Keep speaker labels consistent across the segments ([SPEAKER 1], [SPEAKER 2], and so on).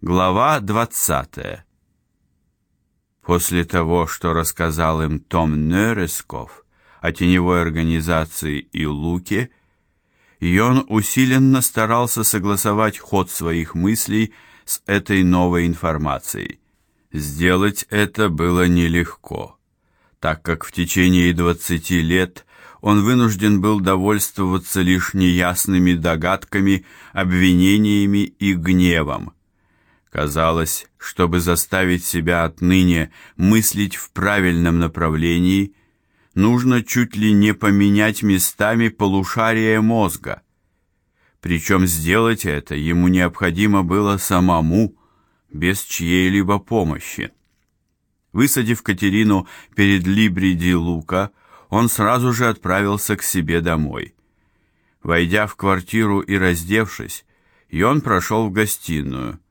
[SPEAKER 1] Глава 20. После того, что рассказал им Том Нересков о теневой организации и Луке, Йон усиленно старался согласовать ход своих мыслей с этой новой информацией. Сделать это было нелегко, так как в течение двадцати лет он вынужден был довольствоваться лишь неясными догадками, обвинениями и гневом Казалось, чтобы заставить себя отныне мыслить в правильном направлении, нужно чуть ли не поменять местами полушария мозга. Причем сделать это ему необходимо было самому, без чьей-либо помощи. Высадив Катерину перед Либриди Лука, он сразу же отправился к себе домой. Войдя в квартиру и раздевшись, Йон прошел в гостиную –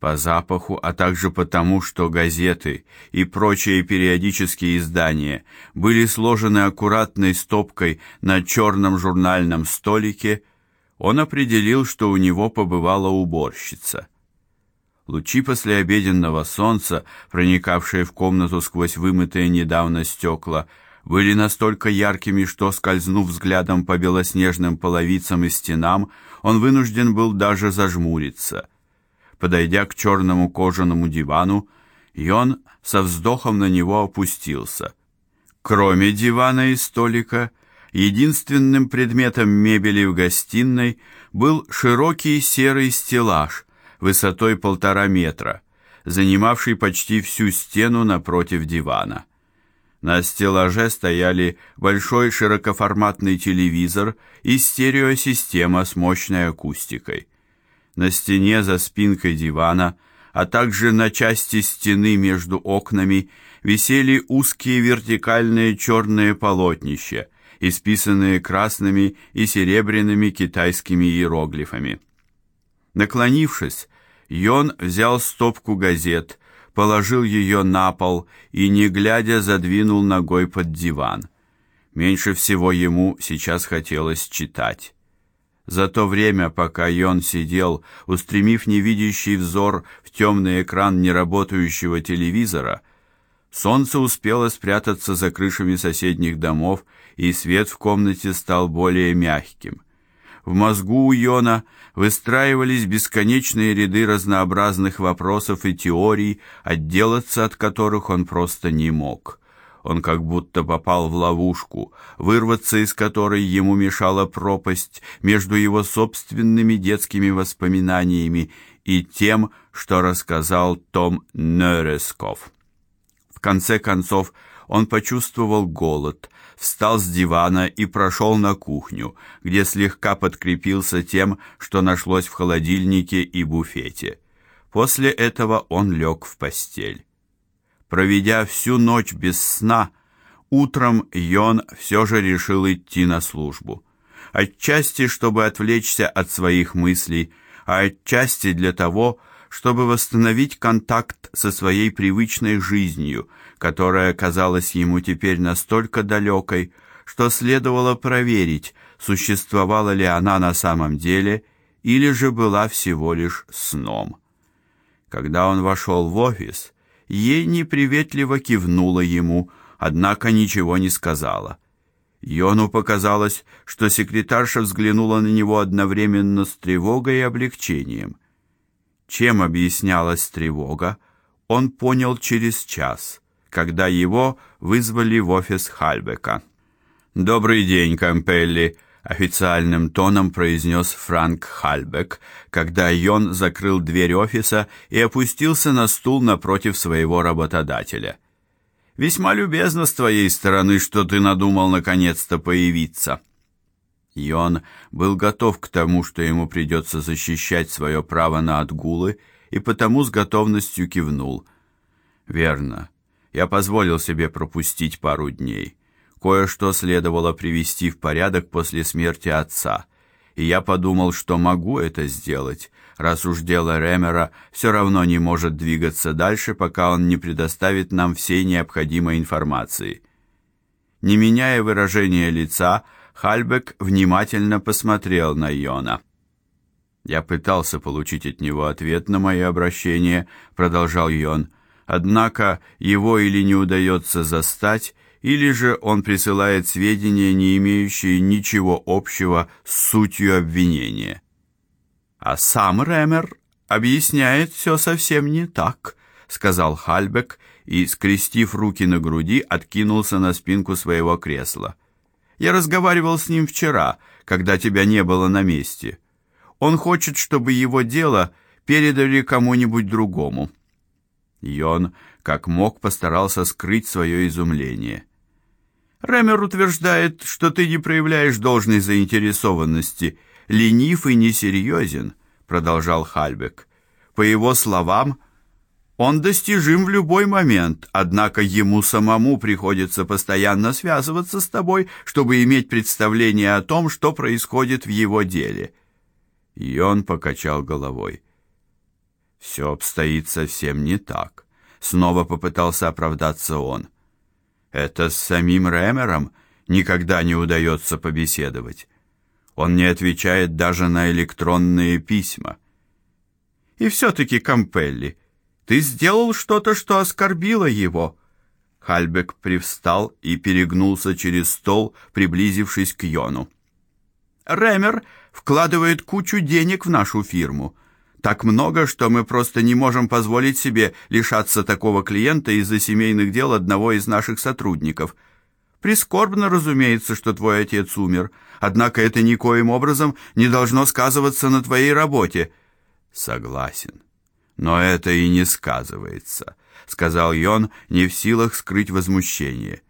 [SPEAKER 1] по запаху, а также потому, что газеты и прочие периодические издания были сложены аккуратной стопкой на черном журнальном столике, он определил, что у него побывала уборщица. Лучи послеобеденного солнца, проникавшие в комнату сквозь вымытые недавно стекла, были настолько яркими, что скользнув взглядом по белоснежным половицам и стенам, он вынужден был даже зажмуриться. Подойдя к черному кожаному дивану, Йон со вздохом на него опустился. Кроме дивана и столика, единственным предметом мебели в гостиной был широкий серый стеллаж высотой полтора метра, занимавший почти всю стену напротив дивана. На стеллаже стояли большой широкоформатный телевизор и стереосистема с мощной акустикой. На стене за спинкой дивана, а также на части стены между окнами висели узкие вертикальные черные полотнища, исписанные красными и серебряными китайскими иероглифами. Наклонившись, Йон взял стопку газет, положил ее на пол и, не глядя, задвинул ногой под диван. Меньше всего ему сейчас хотелось читать. За то время, пока Йон сидел, устремив невидящий взор в темный экран неработающего телевизора, солнце успело спрятаться за крышами соседних домов, и свет в комнате стал более мягким. В мозгу у Йона выстраивались бесконечные ряды разнообразных вопросов и теорий, отделаться от которых он просто не мог. Он как будто попал в ловушку, вырваться из которой ему мешала пропасть между его собственными детскими воспоминаниями и тем, что рассказал Том Нересков. В конце концов, он почувствовал голод, встал с дивана и прошел на кухню, где слегка подкрепился тем, что нашлось в холодильнике и буфете. После этого он лег в постель. Проведя всю ночь без сна, утром Йон все же решил идти на службу. Отчасти, чтобы отвлечься от своих мыслей, а отчасти для того, чтобы восстановить контакт со своей привычной жизнью, которая казалась ему теперь настолько далекой, что следовало проверить, существовала ли она на самом деле или же была всего лишь сном. Когда он вошел в офис, Ей неприветливо кивнула ему, однако ничего не сказала. Йону показалось, что секретарша взглянула на него одновременно с тревогой и облегчением. Чем объяснялась тревога, он понял через час, когда его вызвали в офис Хальбека. «Добрый день, Кампелли», официальным тоном произнес Франк Хальбек, когда Йон закрыл дверь офиса и опустился на стул напротив своего работодателя. Весьма любезно с твоей стороны, что ты надумал наконец-то появиться. Йон был готов к тому, что ему придется защищать свое право на отгулы, и потому с готовностью кивнул. Верно. Я позволил себе пропустить пару дней. Кое-что следовало привести в порядок после смерти отца, и я подумал, что могу это сделать, раз уж дело Ремера все равно не может двигаться дальше, пока он не предоставит нам всей необходимой информации. Не меняя выражения лица, Хальбек внимательно посмотрел на Йона. Я пытался получить от него ответ на мои обращения, продолжал Йон. Однако его или не удается застать, или же он присылает сведения, не имеющие ничего общего с сутью обвинения. А сам Ремер объясняет все совсем не так, сказал Хальбек и, скрестив руки на груди, откинулся на спинку своего кресла. Я разговаривал с ним вчера, когда тебя не было на месте. Он хочет, чтобы его дело передали кому-нибудь другому. Йон, как мог, постарался скрыть свое изумление. Ремер утверждает, что ты не проявляешь должной заинтересованности, ленив и несерьезен, продолжал Хальбек. По его словам, он достижим в любой момент, однако ему самому приходится постоянно связываться с тобой, чтобы иметь представление о том, что происходит в его деле. И он покачал головой. Все обстоит совсем не так. Снова попытался оправдаться он. Это с самим Ремером никогда не удается побеседовать. Он не отвечает даже на электронные письма. И все таки Кампелли, ты сделал что-то, что оскорбило его. Хальбек привстал и перегнулся через стол, приблизившись к Йону. Ремер вкладывает кучу денег в нашу фирму. Так много, что мы просто не можем позволить себе лишаться такого клиента из-за семейных дел одного из наших сотрудников. Прискорбно, разумеется, что твой отец умер, однако это никоим образом не должно сказываться на твоей работе. Согласен. Но это и не сказывается, сказал Йон, не в силах скрыть возмущение.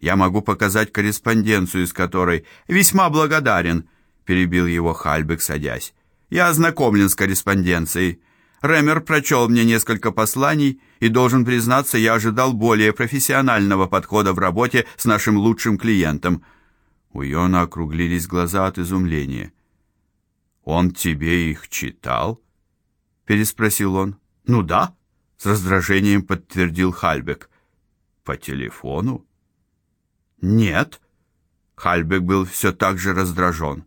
[SPEAKER 1] Я могу показать корреспонденцию, из которой весьма благодарен перебил его Хальбек, садясь. Я ознакомлен с корреспонденцией. Ремер прочел мне несколько посланий, и должен признаться, я ожидал более профессионального подхода в работе с нашим лучшим клиентом. У Йона округлились глаза от изумления. Он тебе их читал? переспросил он. Ну да, с раздражением подтвердил Хальбек. По телефону? Нет. Хальбек был все так же раздражен.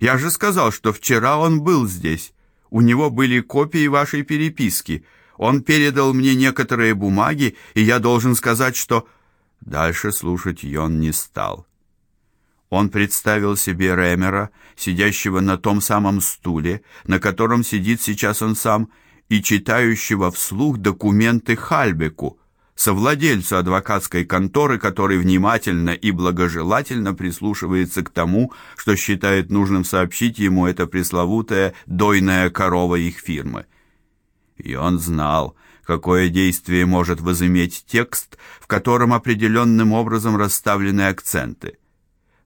[SPEAKER 1] Я же сказал, что вчера он был здесь. У него были копии вашей переписки. Он передал мне некоторые бумаги, и я должен сказать, что дальше слушать Йон не стал. Он представил себе Ремера, сидящего на том самом стуле, на котором сидит сейчас он сам, и читающего вслух документы Хальбеку, совладельцу адвокатской конторы, который внимательно и благожелательно прислушивается к тому, что считает нужным сообщить ему эта пресловутая дойная корова их фирмы. И он знал, какое действие может возыметь текст, в котором определенным образом расставлены акценты.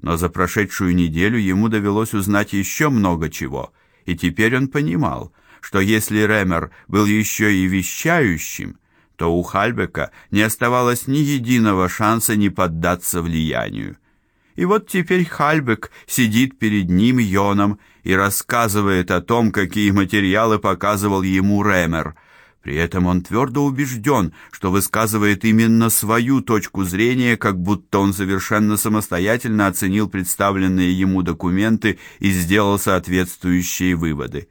[SPEAKER 1] Но за прошедшую неделю ему довелось узнать еще много чего, и теперь он понимал, что если Ремер был еще и вещающим, то у Хальбека не оставалось ни единого шанса не поддаться влиянию. И вот теперь Хальбек сидит перед ним Йоном и рассказывает о том, какие материалы показывал ему Ремер. При этом он твердо убежден, что высказывает именно свою точку зрения, как будто он совершенно самостоятельно оценил представленные ему документы и сделал соответствующие выводы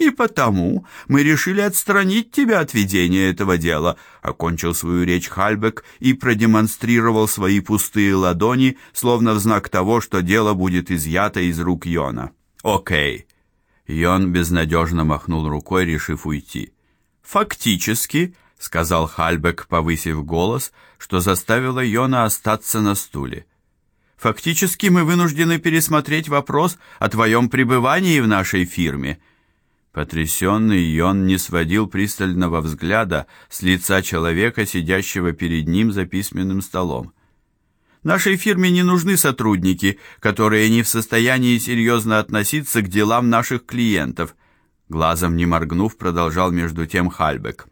[SPEAKER 1] и потому мы решили отстранить тебя от ведения этого дела, окончил свою речь Хальбек и продемонстрировал свои пустые ладони, словно в знак того, что дело будет изъято из рук Йона. О'кей. Йон безнадежно махнул рукой, решив уйти. Фактически, сказал Хальбек, повысив голос, что заставило Йона остаться на стуле. Фактически мы вынуждены пересмотреть вопрос о твоем пребывании в нашей фирме. Потрясенный Йон не сводил пристального взгляда с лица человека, сидящего перед ним за письменным столом. Нашей фирме не нужны сотрудники, которые не в состоянии серьезно относиться к делам наших клиентов, глазом не моргнув, продолжал между тем Хальбек.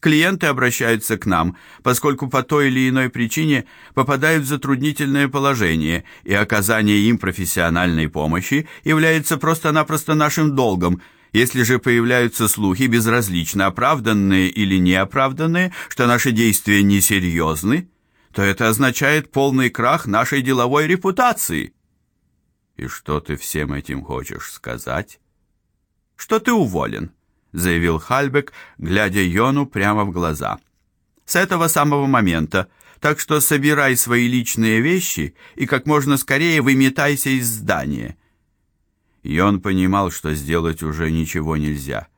[SPEAKER 1] Клиенты обращаются к нам, поскольку по той или иной причине попадают в затруднительное положение, и оказание им профессиональной помощи является просто-напросто нашим долгом – если же появляются слухи, безразлично оправданные или неоправданные, что наши действия несерьезны, то это означает полный крах нашей деловой репутации. И что ты всем этим хочешь сказать? что ты уволен, заявил Хальбек, глядя Йону прямо в глаза. С этого самого момента, так что собирай свои личные вещи и как можно скорее выметайся из здания. Йон понимал, что сделать уже ничего нельзя.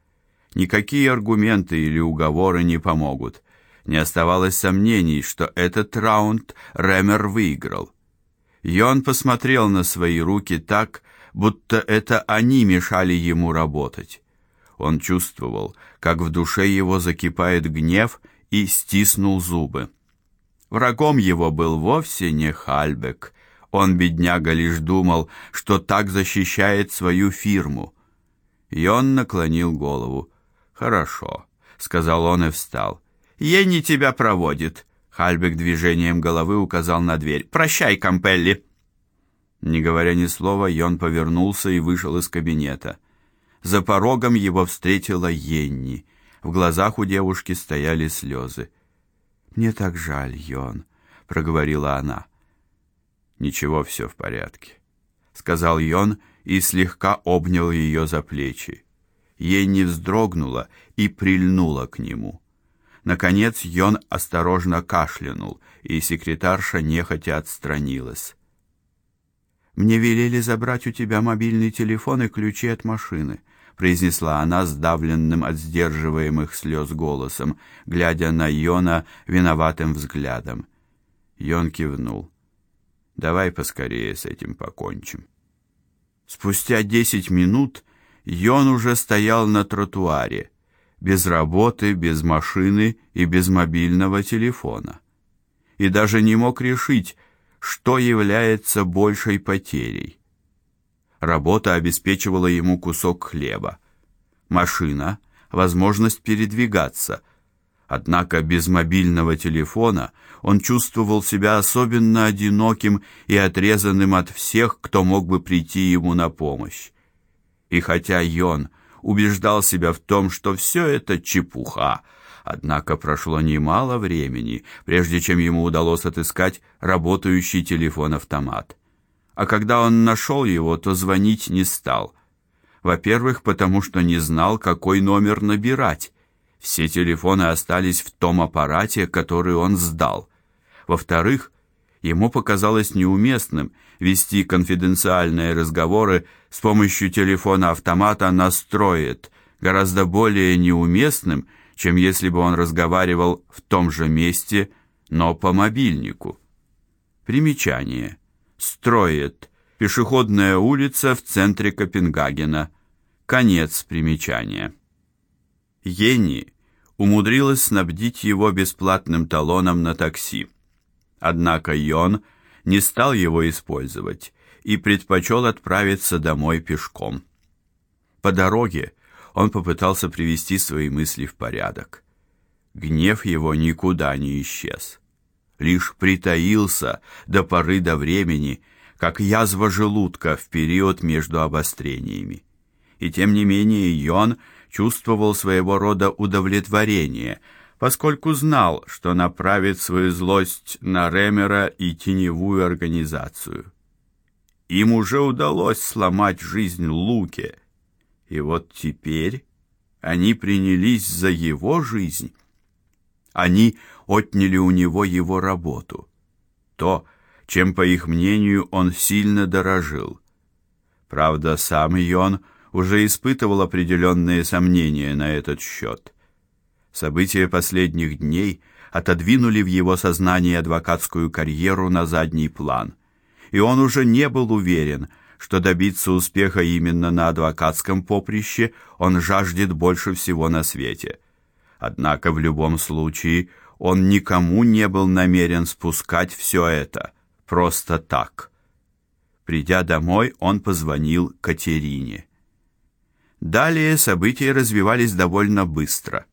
[SPEAKER 1] Никакие аргументы или уговоры не помогут. Не оставалось сомнений, что этот раунд Ремер выиграл. Йон посмотрел на свои руки так, будто это они мешали ему работать. Он чувствовал, как в душе его закипает гнев, и стиснул зубы. Врагом его был вовсе не Хальбек. Он, бедняга, лишь думал, что так защищает свою фирму. Йон наклонил голову. «Хорошо», — сказал он и встал. Ени тебя проводит. Хальбек движением головы указал на дверь. Прощай, Кампелли. Не говоря ни слова, Йон повернулся и вышел из кабинета. За порогом его встретила Йенни. В глазах у девушки стояли слезы. «Мне так жаль, Йон», — проговорила она. «Ничего, все в порядке», — сказал Йон и слегка обнял ее за плечи. Йенни вздрогнула и прильнула к нему. Наконец Йон осторожно кашлянул, и секретарша нехотя отстранилась. Мне велели забрать у тебя мобильный телефон и ключи от машины, произнесла она сдавленным от сдерживаемых слез голосом, глядя на Йона виноватым взглядом. Йон кивнул. Давай поскорее с этим покончим. Спустя десять минут Йон уже стоял на тротуаре без работы, без машины и без мобильного телефона. И даже не мог решить, что является большей потерей. Работа обеспечивала ему кусок хлеба, машина возможность передвигаться. Однако без мобильного телефона он чувствовал себя особенно одиноким и отрезанным от всех, кто мог бы прийти ему на помощь. И хотя Йон убеждал себя в том, что все это чепуха. Однако прошло немало времени, прежде чем ему удалось отыскать работающий телефон-автомат. А когда он нашел его, то звонить не стал. Во-первых, потому что не знал, какой номер набирать. Все телефоны остались в том аппарате, который он сдал. Во-вторых, ему показалось неуместным вести конфиденциальные разговоры с помощью телефона-автомата настроит, гораздо более неуместным, чем если бы он разговаривал в том же месте, но по мобильнику. Примечание. Строит. Пешеходная улица в центре Копенгагена. Конец примечания. Ени умудрилась снабдить его бесплатным талоном на такси. Однако Йон не стал его использовать и предпочел отправиться домой пешком. По дороге он попытался привести свои мысли в порядок. Гнев его никуда не исчез, лишь притаился до поры до времени, как язва желудка в период между обострениями. И тем не менее Йон чувствовал своего рода удовлетворение – поскольку знал, что направит свою злость на Ремера и теневую организацию. Им уже удалось сломать жизнь Луке, и вот теперь они принялись за его жизнь. Они отняли у него его работу, то, чем, по их мнению, он сильно дорожил. Правда, сам Йон уже испытывал определенные сомнения на этот счет. События последних дней отодвинули в его сознании адвокатскую карьеру на задний план, и он уже не был уверен, что добиться успеха именно на адвокатском поприще он жаждет больше всего на свете. Однако в любом случае он никому не был намерен спускать все это просто так. Придя домой, он позвонил Катерине. Далее события развивались довольно быстро.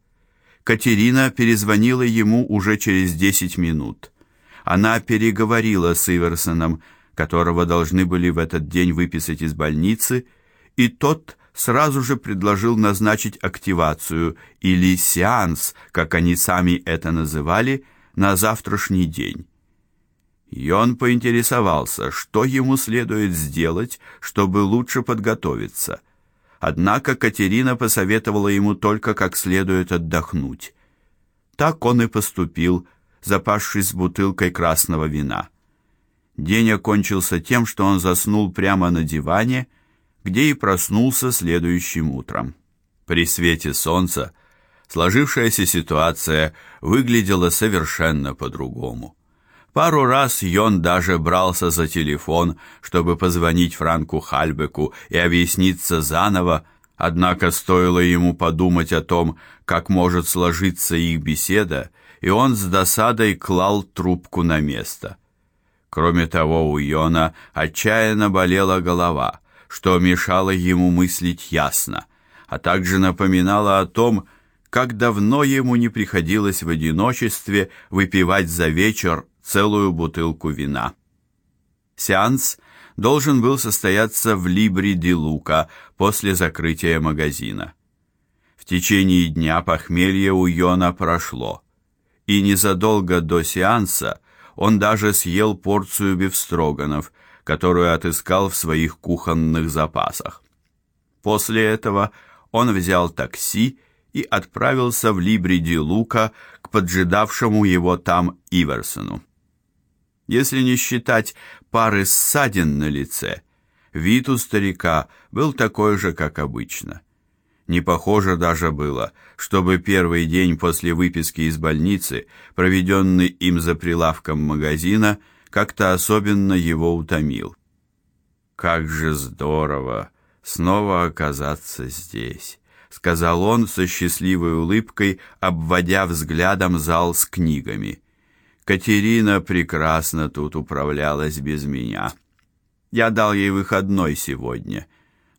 [SPEAKER 1] Катерина перезвонила ему уже через десять минут. Она переговорила с Иверсоном, которого должны были в этот день выписать из больницы, и тот сразу же предложил назначить активацию или сеанс, как они сами это называли, на завтрашний день. И он поинтересовался, что ему следует сделать, чтобы лучше подготовиться. Однако Катерина посоветовала ему только как следует отдохнуть. Так он и поступил, запасшись бутылкой красного вина. День окончился тем, что он заснул прямо на диване, где и проснулся следующим утром. При свете солнца сложившаяся ситуация выглядела совершенно по-другому. Пару раз Йон даже брался за телефон, чтобы позвонить Франку Хальбеку и объясниться заново, однако стоило ему подумать о том, как может сложиться их беседа, и он с досадой клал трубку на место. Кроме того, у Йона отчаянно болела голова, что мешало ему мыслить ясно, а также напоминало о том, как давно ему не приходилось в одиночестве выпивать за вечер целую бутылку вина. Сеанс должен был состояться в Либри ди Лука после закрытия магазина. В течение дня похмелье у Йона прошло, и незадолго до сеанса он даже съел порцию бифстроганов, которую отыскал в своих кухонных запасах. После этого он взял такси и отправился в Либри ди Лука к поджидавшему его там Иверсону. Если не считать пары ссадин на лице, вид у старика был такой же, как обычно. Не похоже даже было, чтобы первый день после выписки из больницы, проведенный им за прилавком магазина, как-то особенно его утомил. Как же здорово снова оказаться здесь, сказал он со счастливой улыбкой, обводя взглядом зал с книгами. Катерина прекрасно тут управлялась без меня. Я дал ей выходной сегодня,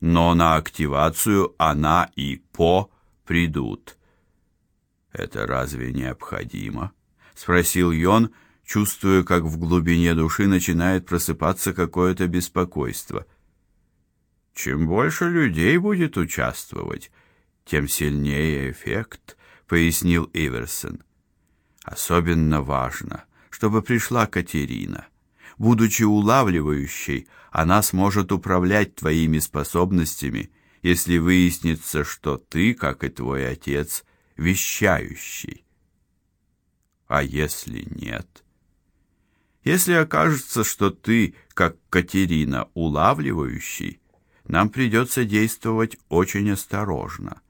[SPEAKER 1] но на активацию она и По придут. Это разве необходимо? спросил Йон, чувствуя, как в глубине души начинает просыпаться какое-то беспокойство. Чем больше людей будет участвовать, тем сильнее эффект, пояснил Иверсон. Особенно важно, чтобы пришла Катерина. Будучи улавливающей, она сможет управлять твоими способностями, если выяснится, что ты, как и твой отец, вещающий. А если нет? Если окажется, что ты, как Катерина, улавливающий, нам придется действовать очень осторожно.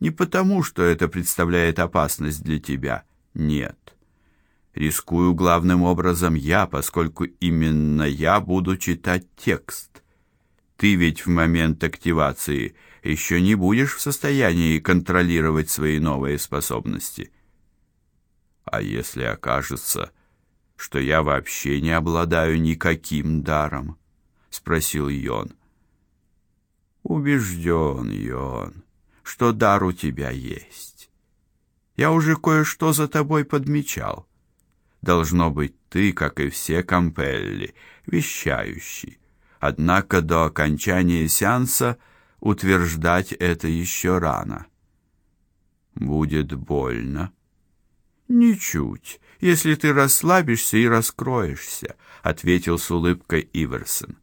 [SPEAKER 1] Не потому, что это представляет опасность для тебя, нет. Рискую главным образом я, поскольку именно я буду читать текст. Ты ведь в момент активации еще не будешь в состоянии контролировать свои новые способности. А если окажется, что я вообще не обладаю никаким даром, спросил Йон. Убежден, Йон, что дар у тебя есть. Я уже кое-что за тобой подмечал. Должно быть, ты, как и все Кампелли, вещающий. Однако до окончания сеанса утверждать это еще рано. Будет больно. Ничуть, если ты расслабишься и раскроешься, ответил с улыбкой Иверсон.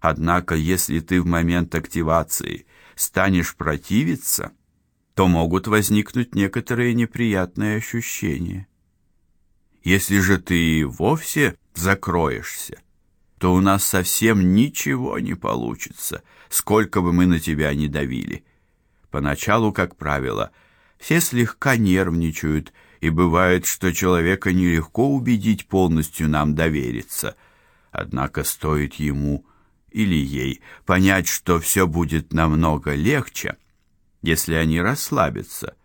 [SPEAKER 1] Однако, если ты в момент активации станешь противиться, то могут возникнуть некоторые неприятные ощущения. Если же ты вовсе закроешься, то у нас совсем ничего не получится, сколько бы мы на тебя ни давили. Поначалу, как правило, все слегка нервничают, и бывает, что человека нелегко убедить полностью нам довериться. Однако стоит ему или ей понять, что все будет намного легче, если они расслабятся,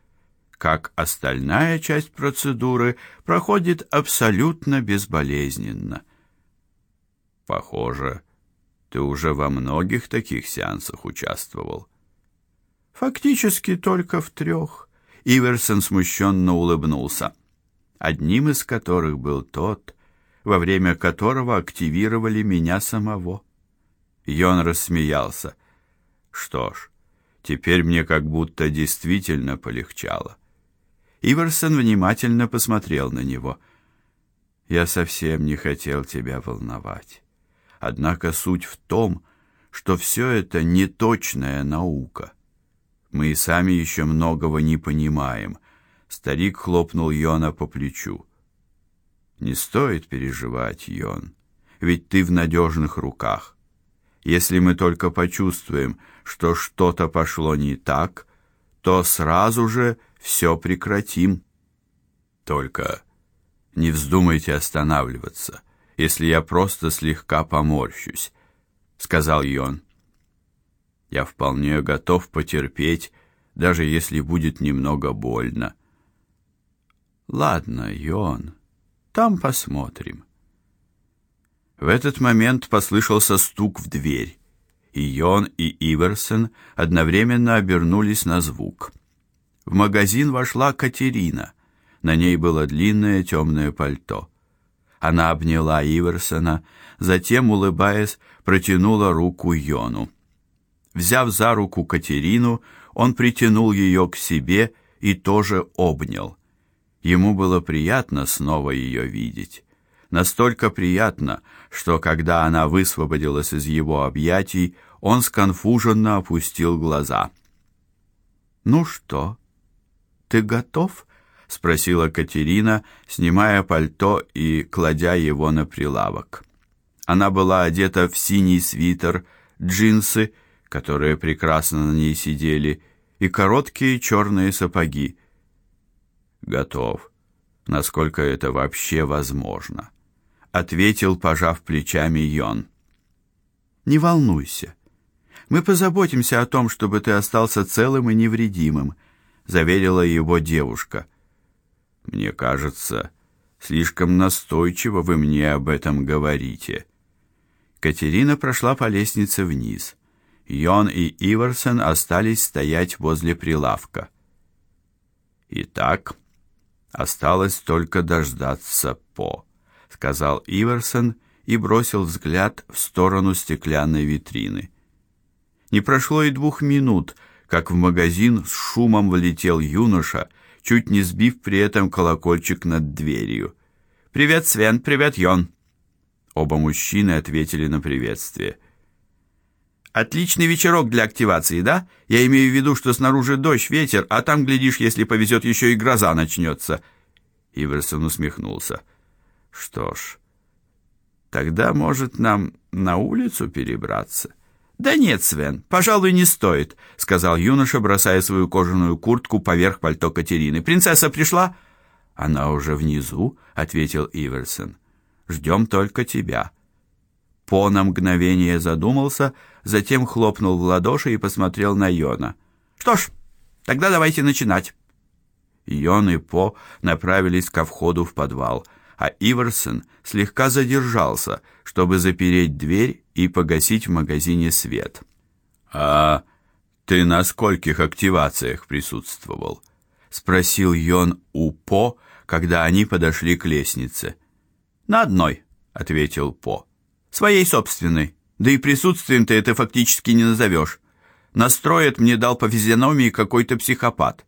[SPEAKER 1] как остальная часть процедуры проходит абсолютно безболезненно. Похоже, ты уже во многих таких сеансах участвовал. Фактически только в трех. Иверсон смущенно улыбнулся. Одним из которых был тот, во время которого активировали меня самого. Йон рассмеялся. Что ж, Теперь мне как будто действительно полегчало. Иверсон внимательно посмотрел на него. Я совсем не хотел тебя волновать. Однако суть в том, что все это неточная наука. Мы и сами еще многого не понимаем. Старик хлопнул Йона по плечу. Не стоит переживать, Йон, ведь ты в надежных руках. Если мы только почувствуем, что что-то пошло не так, то сразу же все прекратим. Только не вздумайте останавливаться, если я просто слегка поморщусь, сказал Йон. Я вполне готов потерпеть, даже если будет немного больно. Ладно, Йон, там посмотрим. В этот момент послышался стук в дверь, и Йон и Иверсон одновременно обернулись на звук. В магазин вошла Катерина. На ней было длинное темное пальто. Она обняла Иверсона, затем, улыбаясь, протянула руку Йону. Взяв за руку Катерину, он притянул ее к себе и тоже обнял. Ему было приятно снова ее видеть. Настолько приятно, что когда она высвободилась из его объятий, он сконфуженно опустил глаза. "Ну что? Ты готов?" спросила Катерина, снимая пальто и кладя его на прилавок. Она была одета в синий свитер, джинсы, которые прекрасно на ней сидели, и короткие черные сапоги. Готов, насколько это вообще возможно, ответил, пожав плечами Йон. Не волнуйся. Мы позаботимся о том, чтобы ты остался целым и невредимым, заверила его девушка. Мне кажется, слишком настойчиво вы мне об этом говорите. Катерина прошла по лестнице вниз. Йон и Иверсон остались стоять возле прилавка. Итак, Осталось только дождаться По, сказал Иверсон и бросил взгляд в сторону стеклянной витрины. Не прошло и двух минут, как в магазин с шумом влетел юноша, чуть не сбив при этом колокольчик над дверью. Привет, Свен, привет, Йон. Оба мужчины ответили на приветствие. Отличный вечерок для активации, да? Я имею в виду, что снаружи дождь, ветер, а там глядишь, если повезет, еще и гроза начнется». Иверсон усмехнулся. Что ж, тогда, может, нам на улицу перебраться? Да нет, Свен, пожалуй, не стоит, сказал юноша, бросая свою кожаную куртку поверх пальто Катерины. Принцесса пришла? Она уже внизу, ответил Иверсон. Ждем только тебя. По на мгновение задумался, затем хлопнул в ладоши и посмотрел на Йона. Что ж, тогда давайте начинать. Йон и По направились ко входу в подвал, а Иверсон слегка задержался, чтобы запереть дверь и погасить в магазине свет. А ты на скольких активациях присутствовал? спросил Йон у По, когда они подошли к лестнице. На одной, ответил По своей собственной. Да и присутствием ты это фактически не назовешь. Настроит мне дал по физиономии какой-то психопат.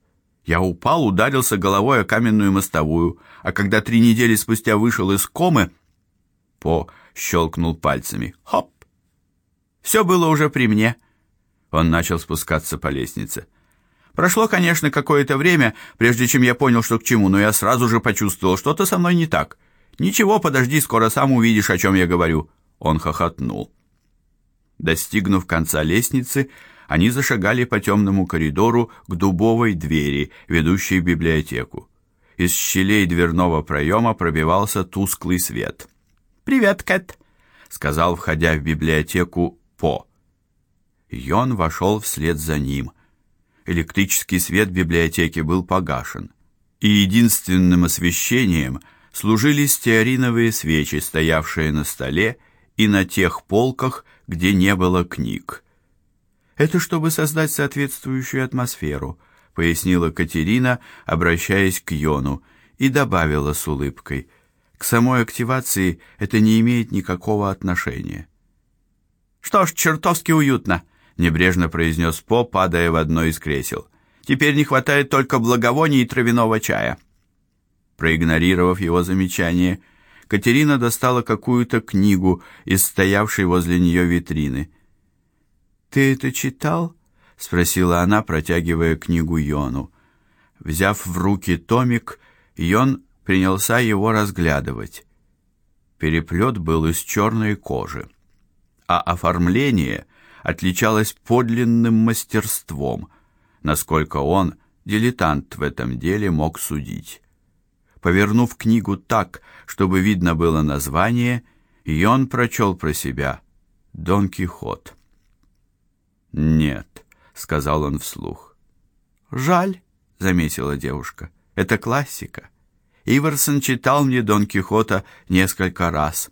[SPEAKER 1] Я упал, ударился головой о каменную мостовую, а когда три недели спустя вышел из комы, По щелкнул пальцами. Хоп! Все было уже при мне. Он начал спускаться по лестнице. Прошло, конечно, какое-то время, прежде чем я понял, что к чему, но я сразу же почувствовал, что-то со мной не так. Ничего, подожди, скоро сам увидишь, о чем я говорю. Он хохотнул. Достигнув конца лестницы, они зашагали по темному коридору к дубовой двери, ведущей в библиотеку. Из щелей дверного проема пробивался тусклый свет. "Привет, Кэт", сказал, входя в библиотеку По. Йон вошел вслед за ним. Электрический свет в библиотеке был погашен, и единственным освещением служили стеариновые свечи, стоявшие на столе и на тех полках, где не было книг. Это чтобы создать соответствующую атмосферу, пояснила Катерина, обращаясь к Йону, и добавила с улыбкой: к самой активации это не имеет никакого отношения. Что ж, чертовски уютно, небрежно произнес По, падая в одно из кресел. Теперь не хватает только благовоний и травяного чая. Проигнорировав его замечание, Катерина достала какую-то книгу из стоявшей возле нее витрины. Ты это читал? спросила она, протягивая книгу Йону. Взяв в руки томик, Йон принялся его разглядывать. Переплет был из черной кожи, а оформление отличалось подлинным мастерством, насколько он, дилетант в этом деле, мог судить. Повернув книгу так, чтобы видно было название, Йон прочел про себя Дон Кихот. Нет, сказал он вслух. Жаль, заметила девушка. Это классика. Иверсон читал мне Дон Кихота несколько раз.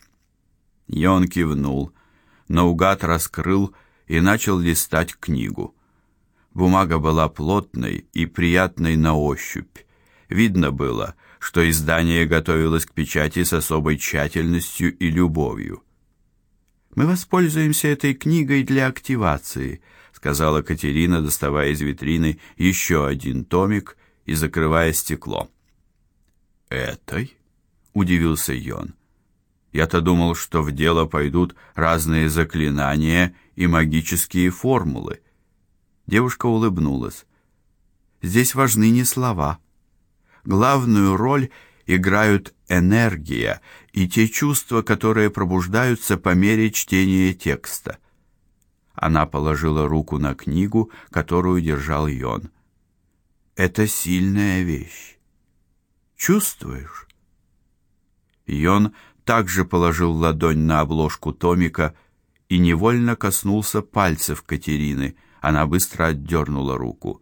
[SPEAKER 1] Йон кивнул, наугад раскрыл и начал листать книгу. Бумага была плотной и приятной на ощупь. Видно было, что издание готовилось к печати с особой тщательностью и любовью. Мы воспользуемся этой книгой для активации, сказала Катерина, доставая из витрины еще один томик и закрывая стекло. Этой? удивился Йон. Я-то думал, что в дело пойдут разные заклинания и магические формулы. Девушка улыбнулась. Здесь важны не слова. Главную роль играют энергия и те чувства, которые пробуждаются по мере чтения текста. Она положила руку на книгу, которую держал Йон. Это сильная вещь. Чувствуешь? Йон также положил ладонь на обложку томика и невольно коснулся пальцев Катерины. Она быстро отдернула руку.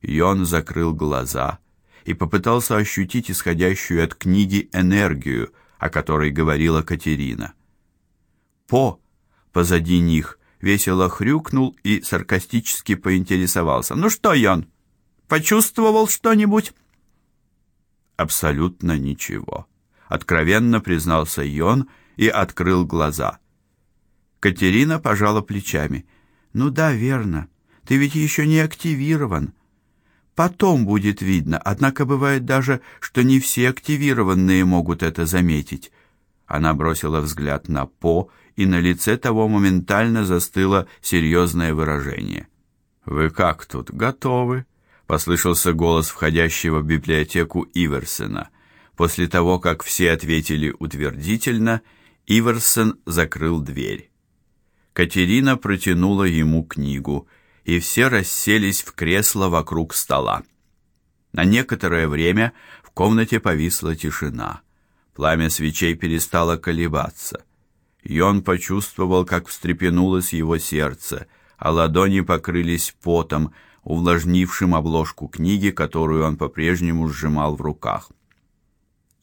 [SPEAKER 1] Йон закрыл глаза и попытался ощутить исходящую от книги энергию, о которой говорила Катерина. По позади них весело хрюкнул и саркастически поинтересовался: "Ну что, Йон, почувствовал что-нибудь?" Абсолютно ничего, откровенно признался Йон и открыл глаза. Катерина пожала плечами. "Ну да, верно. Ты ведь еще не активирован. Потом будет видно. Однако бывает даже, что не все активированные могут это заметить. Она бросила взгляд на По, и на лице того моментально застыло серьезное выражение. Вы как тут, готовы? послышался голос входящего в библиотеку Иверсена. После того, как все ответили утвердительно, Иверсен закрыл дверь. Катерина протянула ему книгу и все расселись в кресла вокруг стола. На некоторое время в комнате повисла тишина. Пламя свечей перестало колебаться. И он почувствовал, как встрепенулось его сердце, а ладони покрылись потом, увлажнившим обложку книги, которую он по-прежнему сжимал в руках.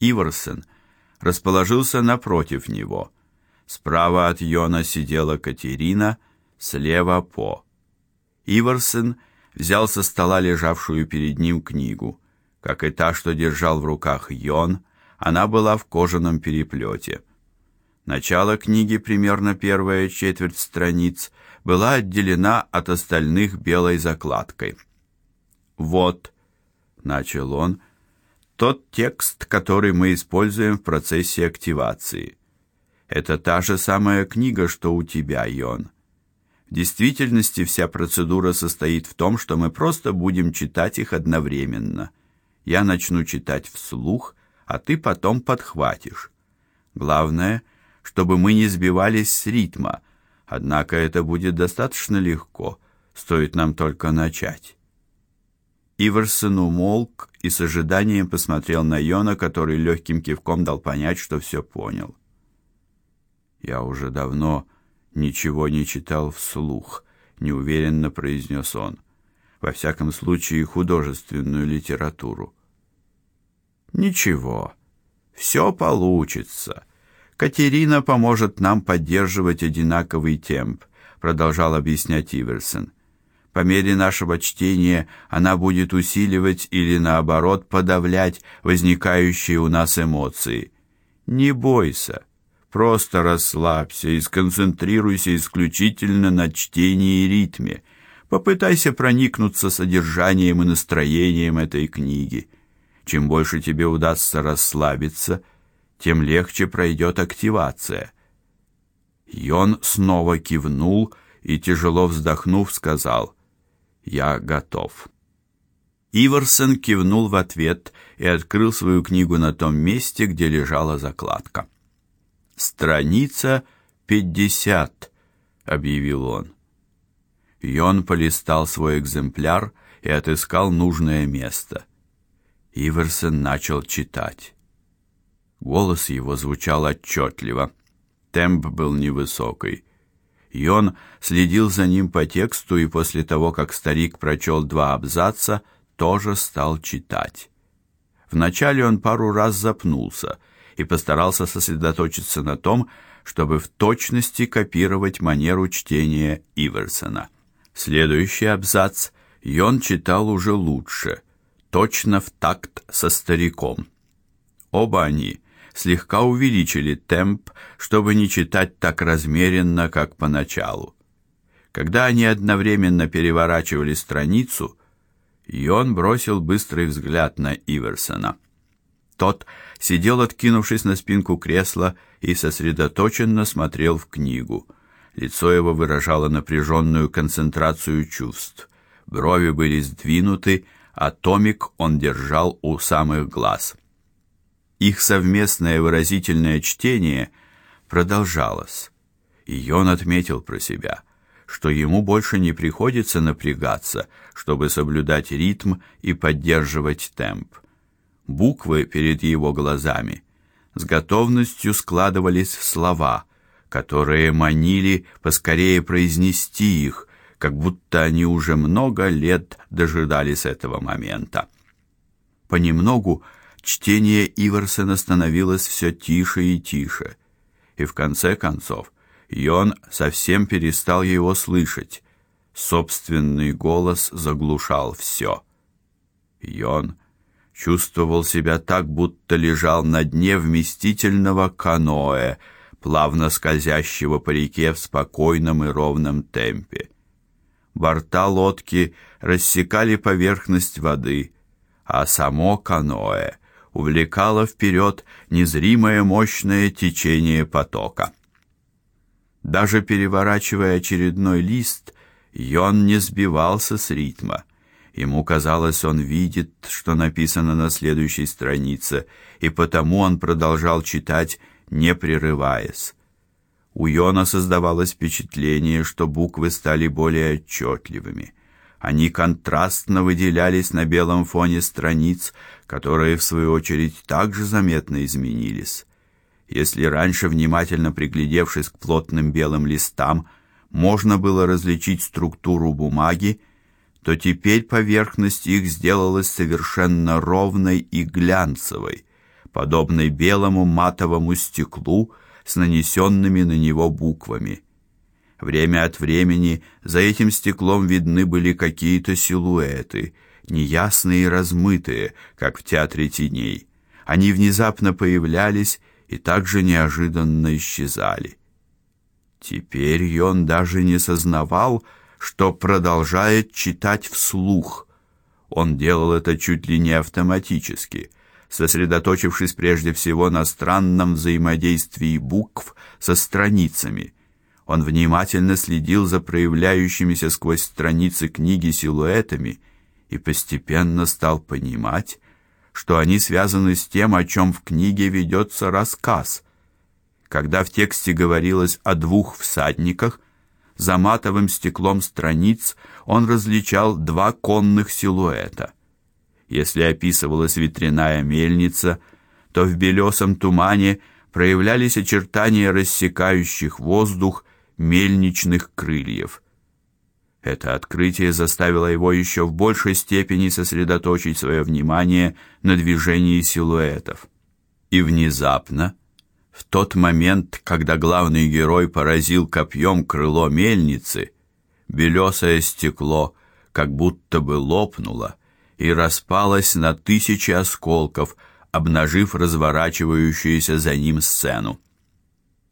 [SPEAKER 1] Иверсон расположился напротив него. Справа от Йона сидела Катерина, слева По. Иверсон взял со стола лежавшую перед ним книгу. Как и та, что держал в руках Йон, она была в кожаном переплете. Начало книги, примерно первая четверть страниц, была отделена от остальных белой закладкой. Вот, начал он, тот текст, который мы используем в процессе активации. Это та же самая книга, что у тебя, Йон. В действительности вся процедура состоит в том, что мы просто будем читать их одновременно. Я начну читать вслух, а ты потом подхватишь. Главное, чтобы мы не сбивались с ритма. Однако это будет достаточно легко, стоит нам только начать. Иверсон умолк и с ожиданием посмотрел на Йона, который легким кивком дал понять, что все понял. Я уже давно ничего не читал вслух, неуверенно произнес он. Во всяком случае, художественную литературу. Ничего. все получится. Катерина поможет нам поддерживать одинаковый темп, продолжал объяснять Иверсон. По мере нашего чтения она будет усиливать или наоборот подавлять возникающие у нас эмоции. Не бойся. Просто расслабься и сконцентрируйся исключительно на чтении и ритме. Попытайся проникнуться содержанием и настроением этой книги. Чем больше тебе удастся расслабиться, тем легче пройдет активация. Йон снова кивнул и, тяжело вздохнув, сказал «Я готов». Иверсон кивнул в ответ и открыл свою книгу на том месте, где лежала закладка. «Страница пятьдесят», — объявил он. Йон полистал свой экземпляр и отыскал нужное место. Иверсон начал читать. Голос его звучал отчетливо. Темп был невысокий. Йон следил за ним по тексту и после того, как старик прочел два абзаца, тоже стал читать. Вначале он пару раз запнулся и постарался сосредоточиться на том, чтобы в точности копировать манеру чтения Иверсона. Следующий абзац Йон читал уже лучше, точно в такт со стариком. Оба они слегка увеличили темп, чтобы не читать так размеренно, как поначалу. Когда они одновременно переворачивали страницу, Йон бросил быстрый взгляд на Иверсона. Тот сидел, откинувшись на спинку кресла, и сосредоточенно смотрел в книгу. Лицо его выражало напряженную концентрацию чувств. Брови были сдвинуты, а томик он держал у самых глаз. Их совместное выразительное чтение продолжалось. И он отметил про себя, что ему больше не приходится напрягаться, чтобы соблюдать ритм и поддерживать темп. Буквы перед его глазами с готовностью складывались в слова, которые манили поскорее произнести их, как будто они уже много лет дожидались этого момента. Понемногу чтение Иверсена становилось все тише и тише, и в конце концов Йон совсем перестал его слышать. Собственный голос заглушал все. Йон чувствовал себя так, будто лежал на дне вместительного каноэ, плавно скользящего по реке в спокойном и ровном темпе. Борта лодки рассекали поверхность воды, а само каноэ увлекало вперед незримое мощное течение потока. Даже переворачивая очередной лист, Йон не сбивался с ритма. Ему казалось, он видит, что написано на следующей странице, и потому он продолжал читать, не прерываясь. У Йона создавалось впечатление, что буквы стали более отчетливыми. Они контрастно выделялись на белом фоне страниц, которые в свою очередь также заметно изменились. Если раньше, внимательно приглядевшись к плотным белым листам, можно было различить структуру бумаги, то теперь поверхность их сделалась совершенно ровной и глянцевой, подобной белому матовому стеклу с нанесенными на него буквами. Время от времени за этим стеклом видны были какие-то силуэты, неясные и размытые, как в театре теней. Они внезапно появлялись и также неожиданно исчезали. Теперь он даже не сознавал, что продолжает читать вслух. Он делал это чуть ли не автоматически, сосредоточившись прежде всего на странном взаимодействии букв со страницами. Он внимательно следил за проявляющимися сквозь страницы книги силуэтами и постепенно стал понимать, что они связаны с тем, о чем в книге ведется рассказ. Когда в тексте говорилось о двух всадниках, за матовым стеклом страниц он различал два конных силуэта. Если описывалась ветряная мельница, то в белесом тумане проявлялись очертания рассекающих воздух мельничных крыльев. Это открытие заставило его еще в большей степени сосредоточить свое внимание на движении силуэтов. И внезапно, в тот момент, когда главный герой поразил копьем крыло мельницы, белесое стекло как будто бы лопнуло и распалось на тысячи осколков, обнажив разворачивающуюся за ним сцену.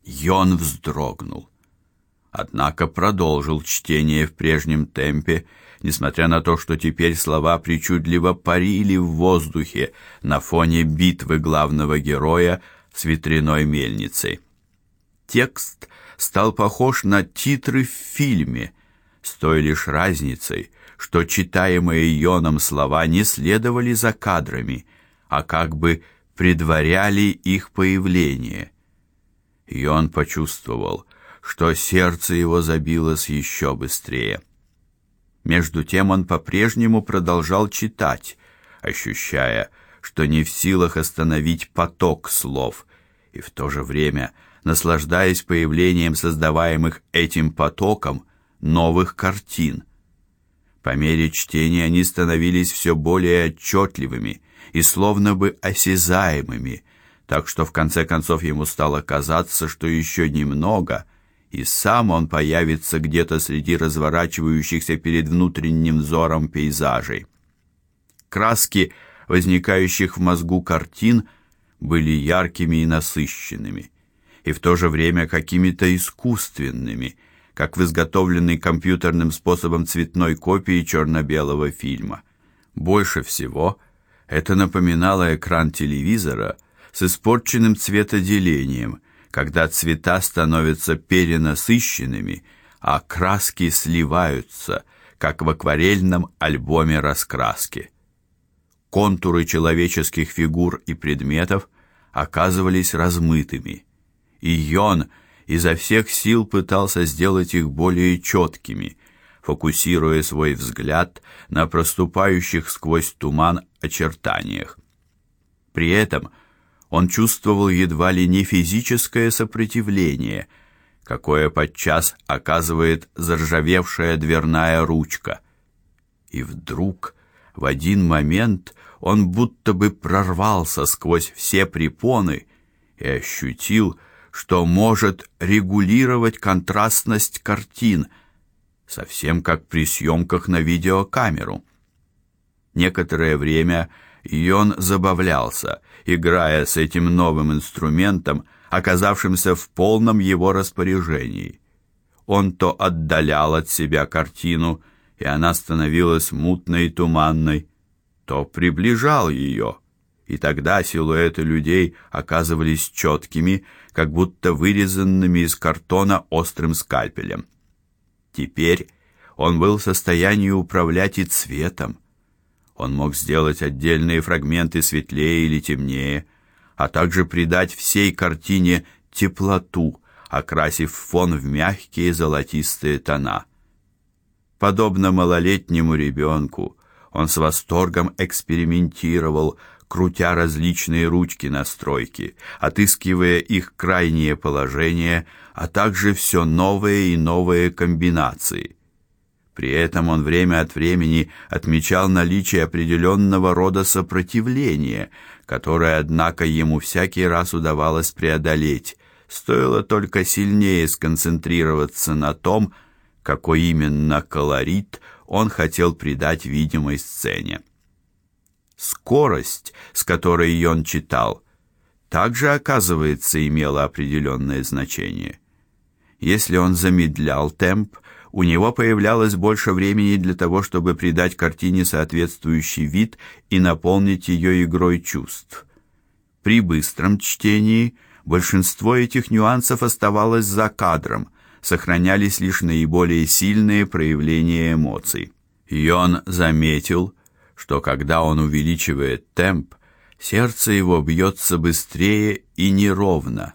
[SPEAKER 1] Йон вздрогнул однако продолжил чтение в прежнем темпе, несмотря на то, что теперь слова причудливо парили в воздухе на фоне битвы главного героя с ветряной мельницей. текст стал похож на титры в фильме, с той лишь разницей, что читаемые Йоном слова не следовали за кадрами, а как бы предваряли их появление. Йон почувствовал, что сердце его забилось еще быстрее. Между тем он по-прежнему продолжал читать, ощущая, что не в силах остановить поток слов, и в то же время наслаждаясь появлением создаваемых этим потоком новых картин. По мере чтения они становились все более отчетливыми и словно бы осязаемыми, так что в конце концов ему стало казаться, что еще немного, и сам он появится где-то среди разворачивающихся перед внутренним взором пейзажей. Краски возникающих в мозгу картин были яркими и насыщенными, и в то же время какими-то искусственными, как в изготовленной компьютерным способом цветной копии черно-белого фильма. Больше всего это напоминало экран телевизора с испорченным цветоделением, когда цвета становятся перенасыщенными, а краски сливаются, как в акварельном альбоме раскраски. Контуры человеческих фигур и предметов оказывались размытыми, и Йон изо всех сил пытался сделать их более четкими, фокусируя свой взгляд на проступающих сквозь туман очертаниях. При этом он чувствовал едва ли не физическое сопротивление, какое подчас оказывает заржавевшая дверная ручка. И вдруг в один момент он будто бы прорвался сквозь все препоны и ощутил, что может регулировать контрастность картин, совсем как при съемках на видеокамеру. Некоторое время Йон забавлялся, играя с этим новым инструментом, оказавшимся в полном его распоряжении. Он то отдалял от себя картину, и она становилась мутной и туманной, то приближал ее, и тогда силуэты людей оказывались четкими, как будто вырезанными из картона острым скальпелем. Теперь он был в состоянии управлять и цветом. Он мог сделать отдельные фрагменты светлее или темнее, а также придать всей картине теплоту, окрасив фон в мягкие золотистые тона. Подобно малолетнему ребенку, он с восторгом экспериментировал, крутя различные ручки настройки, отыскивая их крайние положения, а также все новые и новые комбинации. При этом он время от времени отмечал наличие определенного рода сопротивления, которое, однако, ему всякий раз удавалось преодолеть. Стоило только сильнее сконцентрироваться на том, какой именно колорит он хотел придать видимой сцене. Скорость, с которой он читал, также, оказывается, имела определенное значение. Если он замедлял темп, у него появлялось больше времени для того, чтобы придать картине соответствующий вид и наполнить ее игрой чувств. При быстром чтении большинство этих нюансов оставалось за кадром – сохранялись лишь наиболее сильные проявления эмоций. Йон заметил, что когда он увеличивает темп, сердце его бьется быстрее и неровно.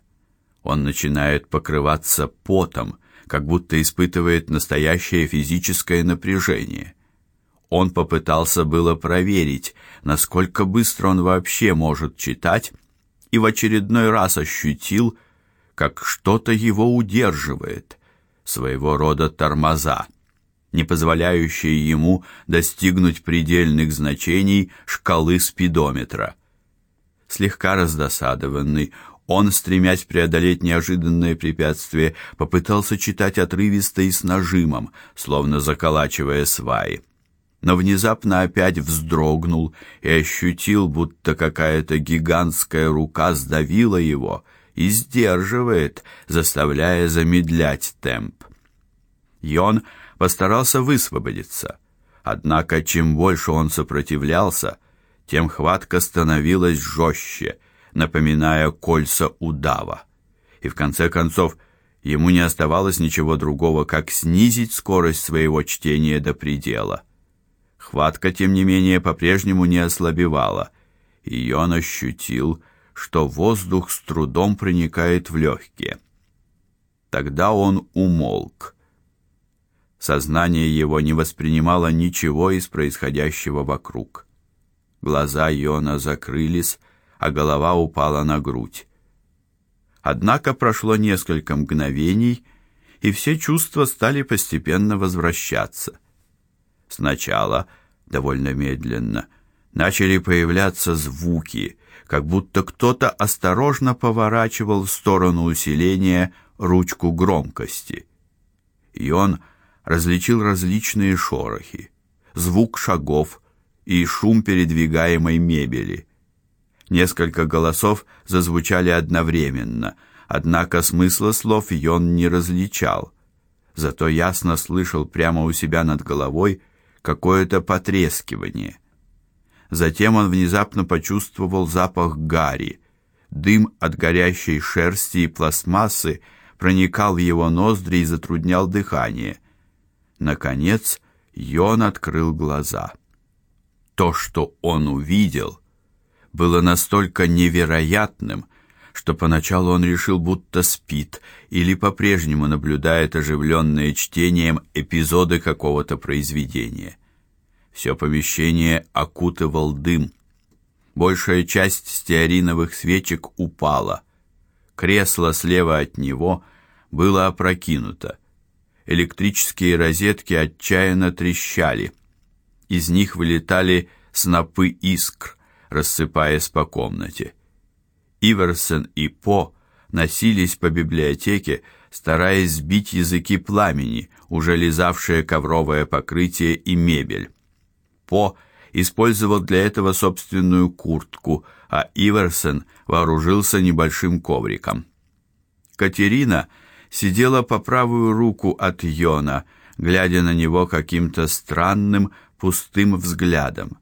[SPEAKER 1] Он начинает покрываться потом, как будто испытывает настоящее физическое напряжение. Он попытался было проверить, насколько быстро он вообще может читать, и в очередной раз ощутил, как что-то его удерживает, своего рода тормоза, не позволяющие ему достигнуть предельных значений шкалы спидометра. Слегка раздосадованный, он, стремясь преодолеть неожиданное препятствие, попытался читать отрывисто и с нажимом, словно заколачивая сваи. Но внезапно опять вздрогнул и ощутил, будто какая-то гигантская рука сдавила его — и сдерживает, заставляя замедлять темп. Йон постарался высвободиться. Однако чем больше он сопротивлялся, тем хватка становилась жестче, напоминая кольца удава. и в конце концов ему не оставалось ничего другого, как снизить скорость своего чтения до предела. Хватка, тем не менее, по-прежнему не ослабевала, и он ощутил, что воздух с трудом проникает в легкие. Тогда он умолк. Сознание его не воспринимало ничего из происходящего вокруг. Глаза Йона закрылись, а голова упала на грудь. Однако прошло несколько мгновений, и все чувства стали постепенно возвращаться. Сначала, довольно медленно, начали появляться звуки, как будто кто-то осторожно поворачивал в сторону усиления ручку громкости. И он различил различные шорохи, звук шагов и шум передвигаемой мебели. Несколько голосов зазвучали одновременно, однако смысла слов он не различал. Зато ясно слышал прямо у себя над головой какое-то потрескивание. Затем он внезапно почувствовал запах гари. Дым от горящей шерсти и пластмассы проникал в его ноздри и затруднял дыхание. Наконец, Йон открыл глаза. То, что он увидел, было настолько невероятным, что поначалу он решил, будто спит или по-прежнему наблюдает оживленное чтением эпизоды какого-то произведения. Все помещение окутывал дым. Большая часть стеариновых свечек упала. Кресло слева от него было опрокинуто. Электрические розетки отчаянно трещали. Из них вылетали снопы искр рассыпаясь по комнате. Иверсон и По носились по библиотеке, стараясь сбить языки пламени, уже лизавшие ковровое покрытие и мебель. По использовал для этого собственную куртку, а Иверсон вооружился небольшим ковриком. Катерина сидела по правую руку от Йона, глядя на него каким-то странным, пустым взглядом.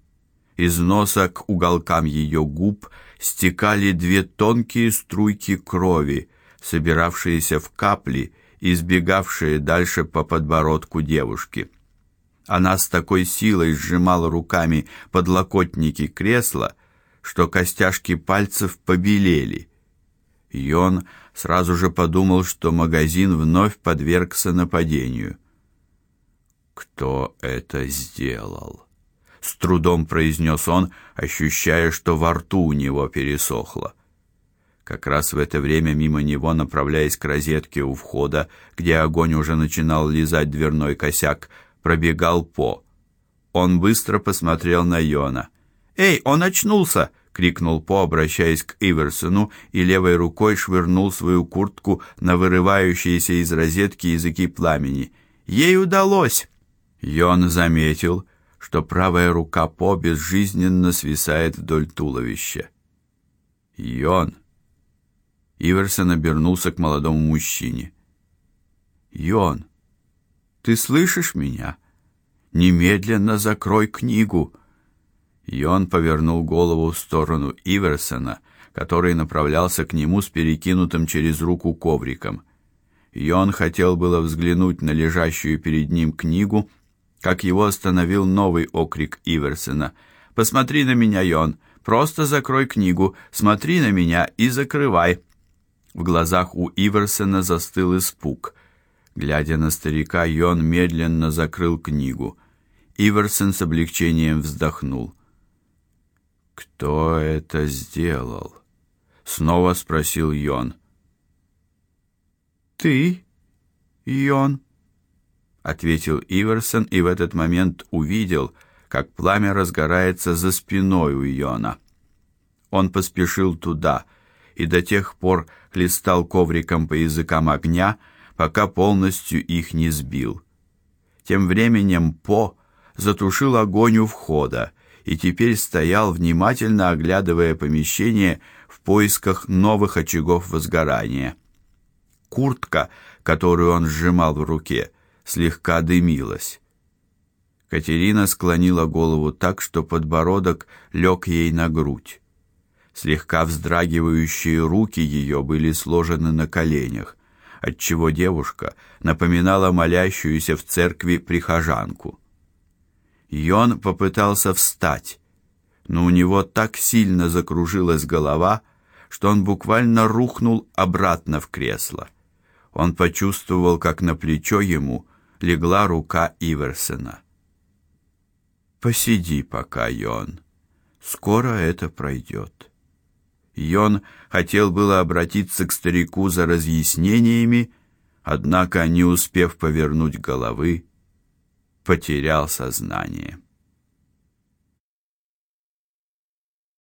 [SPEAKER 1] Из носа к уголкам ее губ стекали две тонкие струйки крови, собиравшиеся в капли и сбегавшие дальше по подбородку девушки. Она с такой силой сжимала руками подлокотники кресла, что костяшки пальцев побелели. И он сразу же подумал, что магазин вновь подвергся нападению. Кто это сделал? с трудом произнес он, ощущая, что во рту у него пересохло. Как раз в это время мимо него, направляясь к розетке у входа, где огонь уже начинал лизать дверной косяк, пробегал По. Он быстро посмотрел на Йона. "Эй, он очнулся!" крикнул По, обращаясь к Иверсону, и левой рукой швырнул свою куртку на вырывающиеся из розетки языки пламени. "Ей удалось!" Йон заметил, что правая рука По безжизненно свисает вдоль туловища. Йон. Иверсон обернулся к молодому мужчине. Йон, ты слышишь меня? Немедленно закрой книгу. Йон повернул голову в сторону Иверсона, который направлялся к нему с перекинутым через руку ковриком. Йон хотел было взглянуть на лежащую перед ним книгу, как его остановил новый окрик Иверсена. Посмотри на меня, Йон. Просто закрой книгу, смотри на меня и закрывай. В глазах у Иверсена застыл испуг. Глядя на старика, Йон медленно закрыл книгу. Иверсен с облегчением вздохнул. Кто это сделал? снова спросил Йон. Ты, Йон ответил Иверсон и в этот момент увидел, как пламя разгорается за спиной у Йона. Он поспешил туда и до тех пор хлестал ковриком по языкам огня, пока полностью их не сбил. Тем временем По затушил огонь у входа и теперь стоял внимательно оглядывая помещение в поисках новых очагов возгорания. Куртка, которую он сжимал в руке, слегка дымилась. Катерина склонила голову так, что подбородок лег ей на грудь. Слегка вздрагивающие руки ее были сложены на коленях, отчего девушка напоминала молящуюся в церкви прихожанку. Йон попытался встать, но у него так сильно закружилась голова, что он буквально рухнул обратно в кресло. Он почувствовал, как на плечо ему легла рука Иверсена. Посиди пока, Йон. Скоро это пройдет. Йон хотел было обратиться к старику за разъяснениями, однако, не успев повернуть головы, потерял сознание.